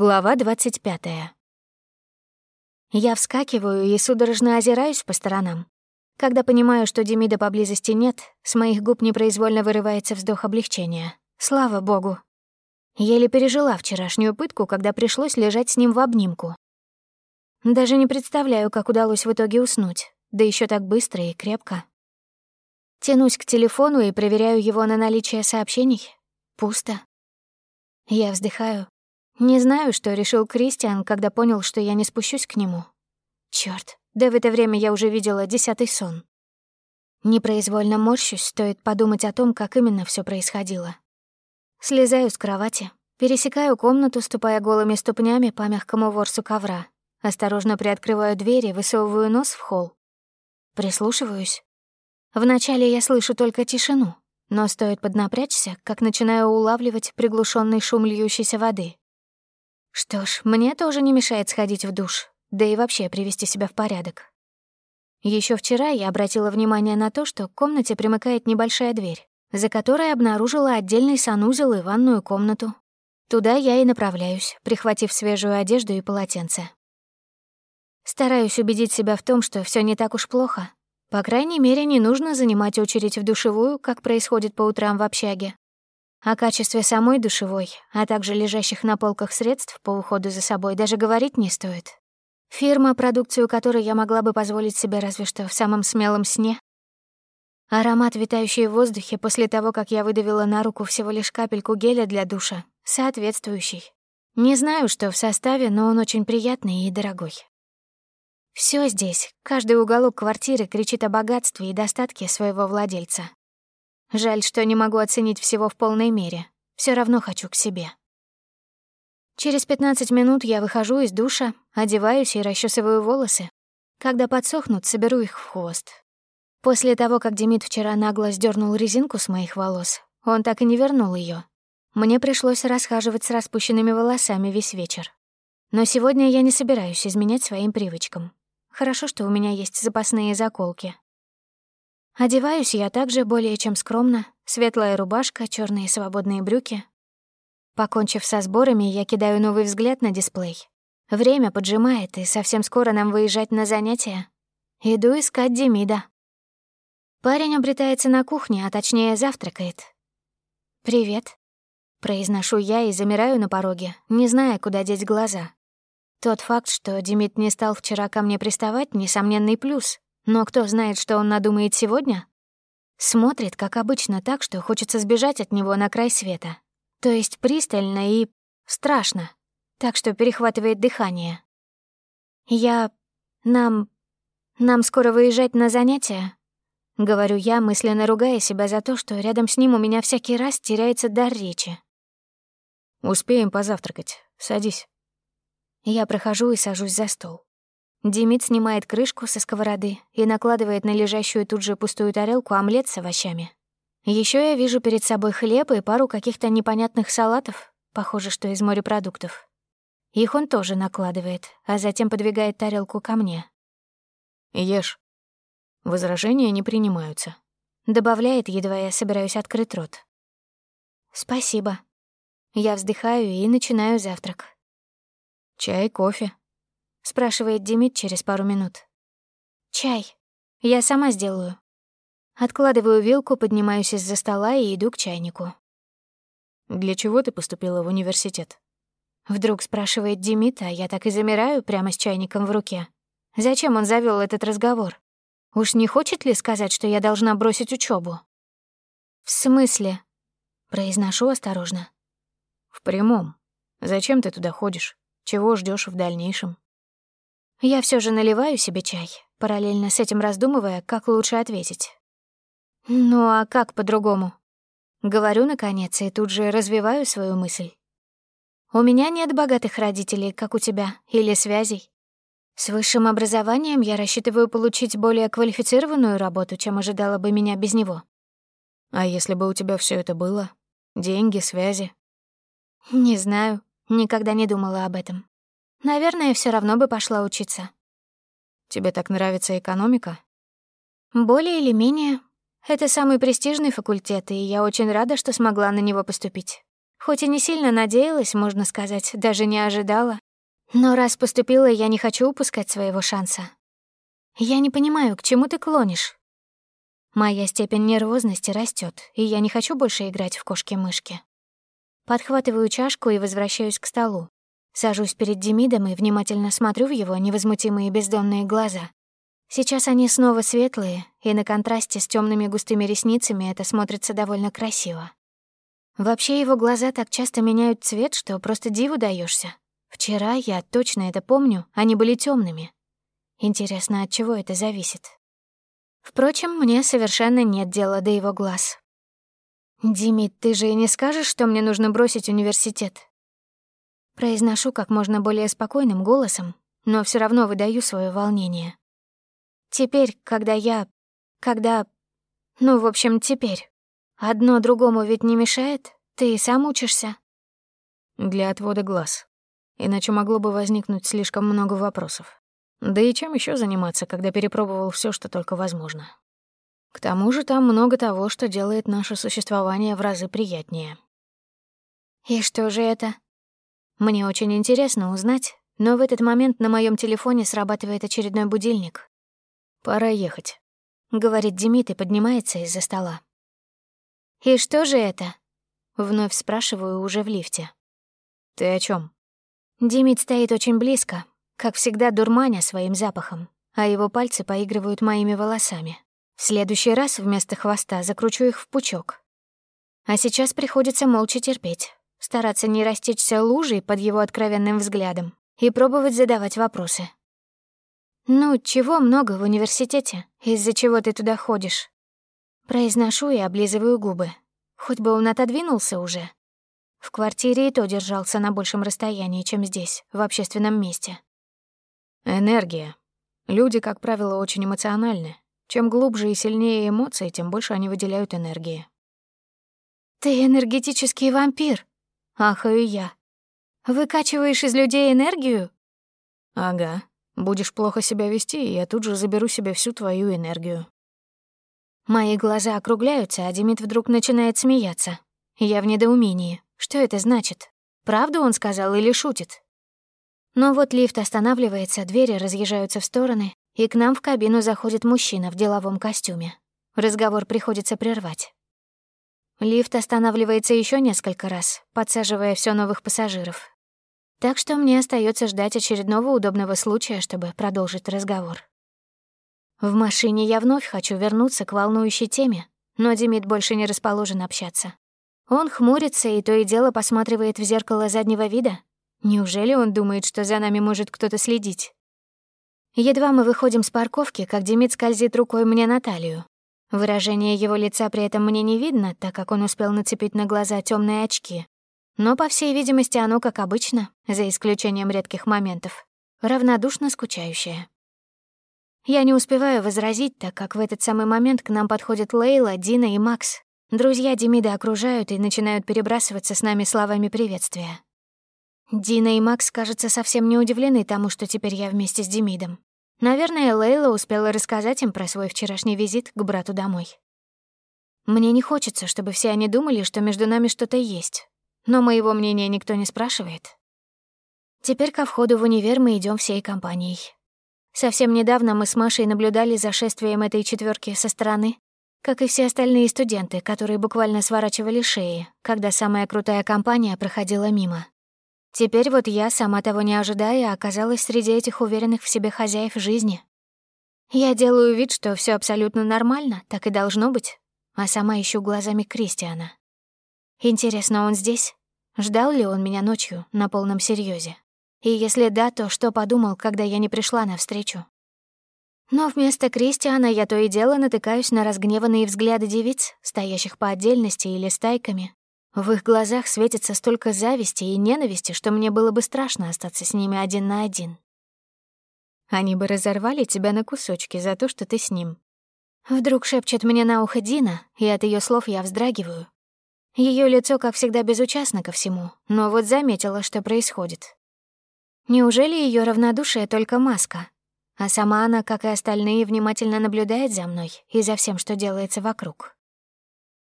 Глава 25. Я вскакиваю и судорожно озираюсь по сторонам. Когда понимаю, что Демида поблизости нет, с моих губ непроизвольно вырывается вздох облегчения. Слава богу. Еле пережила вчерашнюю пытку, когда пришлось лежать с ним в обнимку. Даже не представляю, как удалось в итоге уснуть, да еще так быстро и крепко. Тянусь к телефону и проверяю его на наличие сообщений. Пусто. Я вздыхаю, не знаю, что решил Кристиан, когда понял, что я не спущусь к нему. Чёрт, да в это время я уже видела десятый сон. Непроизвольно морщусь, стоит подумать о том, как именно все происходило. Слезаю с кровати, пересекаю комнату, ступая голыми ступнями по мягкому ворсу ковра. Осторожно приоткрываю дверь и высовываю нос в холл. Прислушиваюсь. Вначале я слышу только тишину, но стоит поднапрячься, как начинаю улавливать приглушенный шум льющейся воды. Что ж, мне тоже не мешает сходить в душ, да и вообще привести себя в порядок. Еще вчера я обратила внимание на то, что к комнате примыкает небольшая дверь, за которой обнаружила отдельный санузел и ванную комнату. Туда я и направляюсь, прихватив свежую одежду и полотенце. Стараюсь убедить себя в том, что все не так уж плохо. По крайней мере, не нужно занимать очередь в душевую, как происходит по утрам в общаге. О качестве самой душевой, а также лежащих на полках средств по уходу за собой даже говорить не стоит. Фирма, продукцию которой я могла бы позволить себе разве что в самом смелом сне. Аромат, витающий в воздухе после того, как я выдавила на руку всего лишь капельку геля для душа, соответствующий. Не знаю, что в составе, но он очень приятный и дорогой. Все здесь, каждый уголок квартиры кричит о богатстве и достатке своего владельца. Жаль, что не могу оценить всего в полной мере. Все равно хочу к себе. Через 15 минут я выхожу из душа, одеваюсь и расчесываю волосы. Когда подсохнут, соберу их в хвост. После того, как Демид вчера нагло сдернул резинку с моих волос, он так и не вернул ее. Мне пришлось расхаживать с распущенными волосами весь вечер. Но сегодня я не собираюсь изменять своим привычкам. Хорошо, что у меня есть запасные заколки. Одеваюсь я также более чем скромно. Светлая рубашка, черные свободные брюки. Покончив со сборами, я кидаю новый взгляд на дисплей. Время поджимает, и совсем скоро нам выезжать на занятия. Иду искать Демида. Парень обретается на кухне, а точнее завтракает. «Привет», — произношу я и замираю на пороге, не зная, куда деть глаза. Тот факт, что Демид не стал вчера ко мне приставать, — несомненный плюс. Но кто знает, что он надумает сегодня? Смотрит, как обычно, так, что хочется сбежать от него на край света. То есть пристально и страшно, так что перехватывает дыхание. Я... Нам... Нам скоро выезжать на занятия. Говорю я, мысленно ругая себя за то, что рядом с ним у меня всякий раз теряется дар речи. «Успеем позавтракать. Садись». Я прохожу и сажусь за стол. Демид снимает крышку со сковороды и накладывает на лежащую тут же пустую тарелку омлет с овощами. Еще я вижу перед собой хлеб и пару каких-то непонятных салатов, похоже, что из морепродуктов. Их он тоже накладывает, а затем подвигает тарелку ко мне. «Ешь. Возражения не принимаются», — добавляет, едва я собираюсь открыть рот. «Спасибо». Я вздыхаю и начинаю завтрак. «Чай, кофе», спрашивает Демид через пару минут. Чай. Я сама сделаю. Откладываю вилку, поднимаюсь из-за стола и иду к чайнику. Для чего ты поступила в университет? Вдруг спрашивает Демид, а я так и замираю прямо с чайником в руке. Зачем он завел этот разговор? Уж не хочет ли сказать, что я должна бросить учебу? В смысле? Произношу осторожно. В прямом. Зачем ты туда ходишь? Чего ждешь в дальнейшем? Я все же наливаю себе чай, параллельно с этим раздумывая, как лучше ответить. Ну а как по-другому? Говорю, наконец, и тут же развиваю свою мысль. У меня нет богатых родителей, как у тебя, или связей. С высшим образованием я рассчитываю получить более квалифицированную работу, чем ожидала бы меня без него. А если бы у тебя все это было? Деньги, связи? Не знаю, никогда не думала об этом. Наверное, все равно бы пошла учиться. Тебе так нравится экономика? Более или менее. Это самый престижный факультет, и я очень рада, что смогла на него поступить. Хоть и не сильно надеялась, можно сказать, даже не ожидала. Но раз поступила, я не хочу упускать своего шанса. Я не понимаю, к чему ты клонишь? Моя степень нервозности растет, и я не хочу больше играть в кошки-мышки. Подхватываю чашку и возвращаюсь к столу. Сажусь перед Демидом и внимательно смотрю в его невозмутимые бездонные глаза. Сейчас они снова светлые, и на контрасте с темными густыми ресницами это смотрится довольно красиво. Вообще его глаза так часто меняют цвет, что просто диву даешься. Вчера, я точно это помню, они были темными. Интересно, от чего это зависит? Впрочем, мне совершенно нет дела до его глаз. «Димит, ты же и не скажешь, что мне нужно бросить университет?» Произношу как можно более спокойным голосом, но все равно выдаю свое волнение. Теперь, когда я... Когда... Ну, в общем, теперь. Одно другому ведь не мешает? Ты и сам учишься? Для отвода глаз. Иначе могло бы возникнуть слишком много вопросов. Да и чем еще заниматься, когда перепробовал все, что только возможно? К тому же там много того, что делает наше существование в разы приятнее. И что же это? Мне очень интересно узнать, но в этот момент на моем телефоне срабатывает очередной будильник. «Пора ехать», — говорит Демид и поднимается из-за стола. «И что же это?» — вновь спрашиваю уже в лифте. «Ты о чем? Демид стоит очень близко, как всегда дурманя своим запахом, а его пальцы поигрывают моими волосами. В следующий раз вместо хвоста закручу их в пучок. А сейчас приходится молча терпеть, стараться не растечься лужей под его откровенным взглядом и пробовать задавать вопросы. «Ну, чего много в университете? Из-за чего ты туда ходишь?» Произношу и облизываю губы. Хоть бы он отодвинулся уже. В квартире и то держался на большем расстоянии, чем здесь, в общественном месте. Энергия. Люди, как правило, очень эмоциональны. Чем глубже и сильнее эмоции, тем больше они выделяют энергии. «Ты энергетический вампир!» — ахаю я. «Выкачиваешь из людей энергию?» «Ага. Будешь плохо себя вести, и я тут же заберу себе всю твою энергию». Мои глаза округляются, а Демид вдруг начинает смеяться. Я в недоумении. Что это значит? Правду он сказал или шутит? Но вот лифт останавливается, двери разъезжаются в стороны, и к нам в кабину заходит мужчина в деловом костюме. Разговор приходится прервать. Лифт останавливается еще несколько раз, подсаживая все новых пассажиров. Так что мне остается ждать очередного удобного случая, чтобы продолжить разговор. В машине я вновь хочу вернуться к волнующей теме, но Демид больше не расположен общаться. Он хмурится и то и дело посматривает в зеркало заднего вида. Неужели он думает, что за нами может кто-то следить? Едва мы выходим с парковки, как Демид скользит рукой мне на талию. Выражение его лица при этом мне не видно, так как он успел нацепить на глаза темные очки, но, по всей видимости, оно, как обычно, за исключением редких моментов, равнодушно скучающее. Я не успеваю возразить, так как в этот самый момент к нам подходят Лейла, Дина и Макс. Друзья Демида окружают и начинают перебрасываться с нами словами приветствия. Дина и Макс, кажется, совсем не удивлены тому, что теперь я вместе с Демидом. Наверное, Лейла успела рассказать им про свой вчерашний визит к брату домой. Мне не хочется, чтобы все они думали, что между нами что-то есть, но моего мнения никто не спрашивает. Теперь ко входу в универ мы идем всей компанией. Совсем недавно мы с Машей наблюдали за шествием этой четверки со стороны, как и все остальные студенты, которые буквально сворачивали шеи, когда самая крутая компания проходила мимо. Теперь вот я, сама того не ожидая, оказалась среди этих уверенных в себе хозяев жизни. Я делаю вид, что все абсолютно нормально, так и должно быть, а сама ищу глазами Кристиана. Интересно, он здесь? Ждал ли он меня ночью на полном серьезе? И если да, то что подумал, когда я не пришла навстречу? Но вместо Кристиана я то и дело натыкаюсь на разгневанные взгляды девиц, стоящих по отдельности или стайками. В их глазах светится столько зависти и ненависти, что мне было бы страшно остаться с ними один на один. Они бы разорвали тебя на кусочки за то, что ты с ним. Вдруг шепчет мне на ухо Дина, и от ее слов я вздрагиваю, ее лицо, как всегда, безучастно ко всему, но вот заметила, что происходит. Неужели ее равнодушие только маска? А сама она, как и остальные, внимательно наблюдает за мной и за всем, что делается вокруг.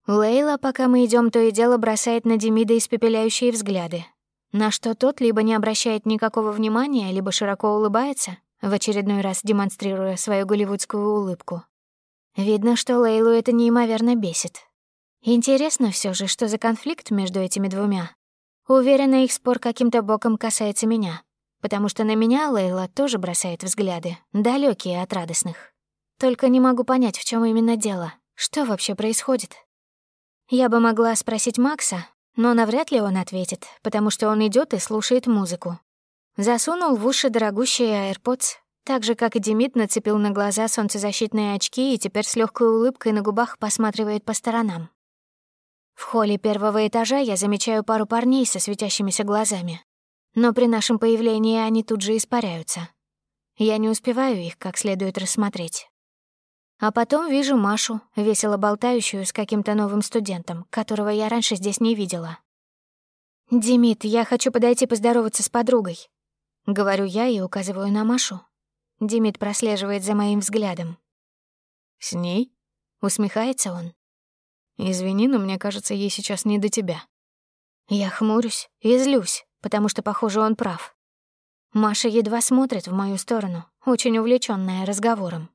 Лейла, пока мы идем, то и дело бросает на Демида испепеляющие взгляды, на что тот либо не обращает никакого внимания, либо широко улыбается, в очередной раз демонстрируя свою голливудскую улыбку. Видно, что Лейлу это неимоверно бесит. Интересно все же, что за конфликт между этими двумя. Уверена, их спор каким-то боком касается меня, потому что на меня Лейла тоже бросает взгляды, далекие от радостных. Только не могу понять, в чем именно дело. Что вообще происходит? Я бы могла спросить Макса, но навряд ли он ответит, потому что он идет и слушает музыку. Засунул в уши дорогущие AirPods, так же, как и Демид нацепил на глаза солнцезащитные очки и теперь с легкой улыбкой на губах посматривает по сторонам. В холле первого этажа я замечаю пару парней со светящимися глазами. Но при нашем появлении они тут же испаряются. Я не успеваю их как следует рассмотреть. А потом вижу Машу, весело болтающую с каким-то новым студентом, которого я раньше здесь не видела. «Димит, я хочу подойти поздороваться с подругой», — говорю я и указываю на Машу. Димит прослеживает за моим взглядом. «С ней?» — усмехается он. «Извини, но мне кажется, ей сейчас не до тебя». Я хмурюсь и злюсь, потому что, похоже, он прав. Маша едва смотрит в мою сторону, очень увлечённая разговором.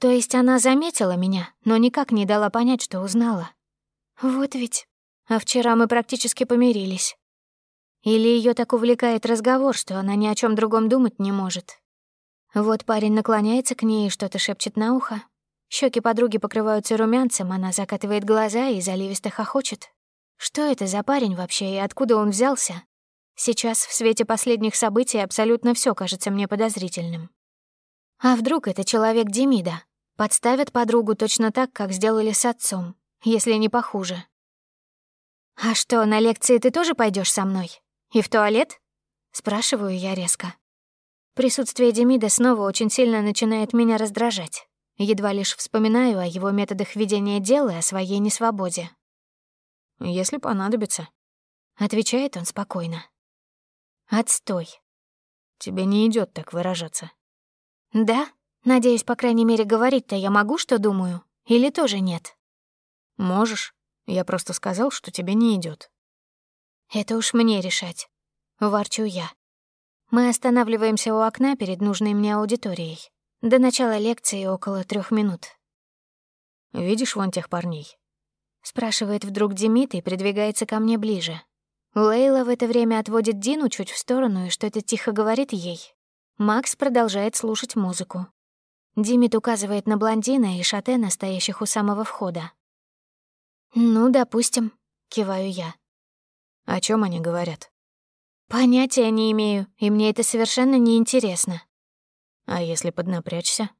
То есть она заметила меня, но никак не дала понять, что узнала. Вот ведь. А вчера мы практически помирились. Или ее так увлекает разговор, что она ни о чем другом думать не может. Вот парень наклоняется к ней и что-то шепчет на ухо. Щеки подруги покрываются румянцем, она закатывает глаза и заливисто хохочет. Что это за парень вообще и откуда он взялся? Сейчас, в свете последних событий, абсолютно все кажется мне подозрительным. А вдруг это человек Демида? Подставят подругу точно так, как сделали с отцом, если не похуже. «А что, на лекции ты тоже пойдешь со мной? И в туалет?» — спрашиваю я резко. Присутствие Демида снова очень сильно начинает меня раздражать. Едва лишь вспоминаю о его методах ведения дела и о своей несвободе. «Если понадобится», — отвечает он спокойно. «Отстой. Тебе не идет так выражаться». «Да? Надеюсь, по крайней мере, говорить-то я могу, что думаю? Или тоже нет? Можешь. Я просто сказал, что тебе не идет. Это уж мне решать. Ворчу я. Мы останавливаемся у окна перед нужной мне аудиторией. До начала лекции около трех минут. «Видишь вон тех парней?» Спрашивает вдруг Демид и придвигается ко мне ближе. Лейла в это время отводит Дину чуть в сторону и что-то тихо говорит ей. Макс продолжает слушать музыку. Димит указывает на блондина и шатена, стоящих у самого входа. «Ну, допустим», — киваю я. «О чем они говорят?» «Понятия не имею, и мне это совершенно не интересно. «А если поднапрячься?»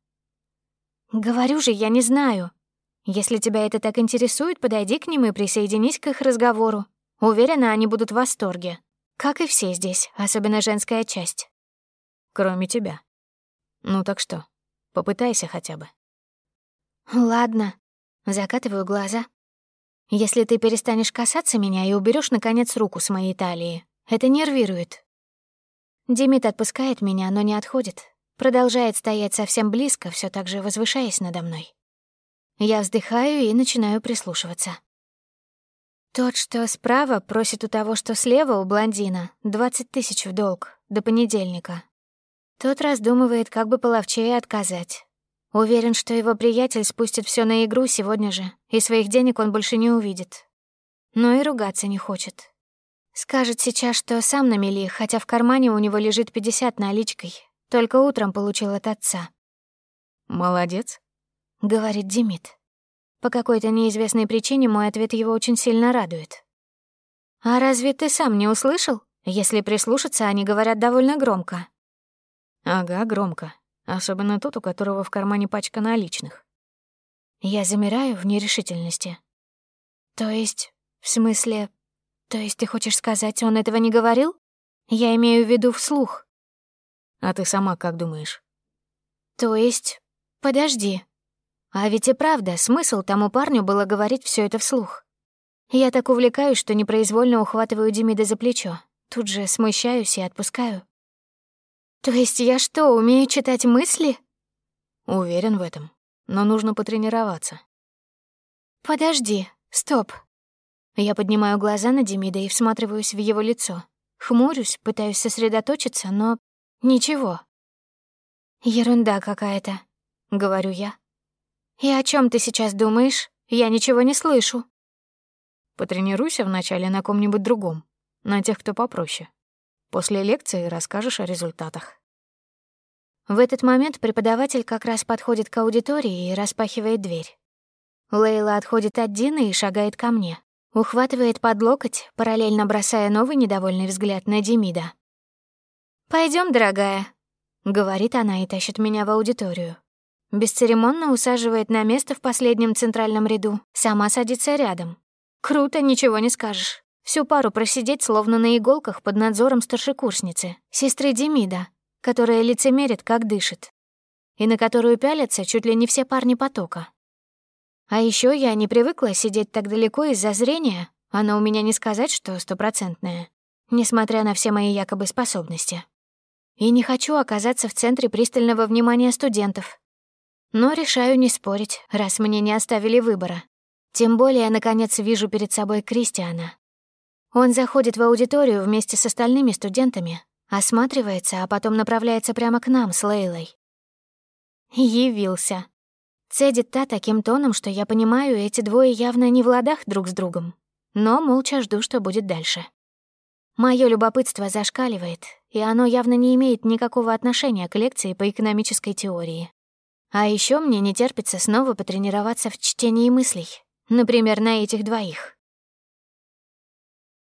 «Говорю же, я не знаю. Если тебя это так интересует, подойди к ним и присоединись к их разговору. Уверена, они будут в восторге. Как и все здесь, особенно женская часть». «Кроме тебя. Ну так что, Попытайся хотя бы. Ладно. Закатываю глаза. Если ты перестанешь касаться меня и уберешь наконец руку с моей талии, это нервирует. Демид отпускает меня, но не отходит. Продолжает стоять совсем близко, все так же возвышаясь надо мной. Я вздыхаю и начинаю прислушиваться. Тот, что справа, просит у того, что слева, у блондина, 20 тысяч в долг, до понедельника. Тот раздумывает, как бы половчее отказать. Уверен, что его приятель спустит все на игру сегодня же, и своих денег он больше не увидит. Но и ругаться не хочет. Скажет сейчас, что сам на мели, хотя в кармане у него лежит 50 наличкой. Только утром получил от отца. «Молодец», — говорит Демид. По какой-то неизвестной причине мой ответ его очень сильно радует. «А разве ты сам не услышал? Если прислушаться, они говорят довольно громко. Ага, громко. Особенно тот, у которого в кармане пачка наличных. Я замираю в нерешительности. То есть, в смысле... То есть ты хочешь сказать, он этого не говорил? Я имею в виду вслух. А ты сама как думаешь? То есть... Подожди. А ведь и правда, смысл тому парню было говорить все это вслух. Я так увлекаюсь, что непроизвольно ухватываю Демида за плечо. Тут же смущаюсь и отпускаю. То есть я что, умею читать мысли? Уверен в этом, но нужно потренироваться. Подожди, Стоп. Я поднимаю глаза на Демида и всматриваюсь в его лицо. Хмурюсь, пытаюсь сосредоточиться, но ничего. «Ерунда какая-то», — говорю я. «И о чем ты сейчас думаешь? Я ничего не слышу». Потренируйся вначале на ком-нибудь другом, на тех, кто попроще. После лекции расскажешь о результатах. В этот момент преподаватель как раз подходит к аудитории и распахивает дверь. Лейла отходит от Дины и шагает ко мне. Ухватывает под локоть, параллельно бросая новый недовольный взгляд на Демида. Пойдем, дорогая», — говорит она и тащит меня в аудиторию. Бесцеремонно усаживает на место в последнем центральном ряду, сама садится рядом, Круто, ничего не скажешь. Всю пару просидеть словно на иголках под надзором старшекурсницы, сестры Демида, которая лицемерит, как дышит, и на которую пялятся чуть ли не все парни потока. А еще я не привыкла сидеть так далеко из-за зрения, оно у меня не сказать, что стопроцентное, несмотря на все мои якобы способности. И не хочу оказаться в центре пристального внимания студентов. Но решаю не спорить, раз мне не оставили выбора. Тем более, я, наконец, вижу перед собой Кристиана. Он заходит в аудиторию вместе с остальными студентами, осматривается, а потом направляется прямо к нам с Лейлой. Явился. Цедит та таким тоном, что я понимаю, эти двое явно не в ладах друг с другом, но молча жду, что будет дальше. Моё любопытство зашкаливает, и оно явно не имеет никакого отношения к лекции по экономической теории. А еще мне не терпится снова потренироваться в чтении мыслей, Например, на этих двоих.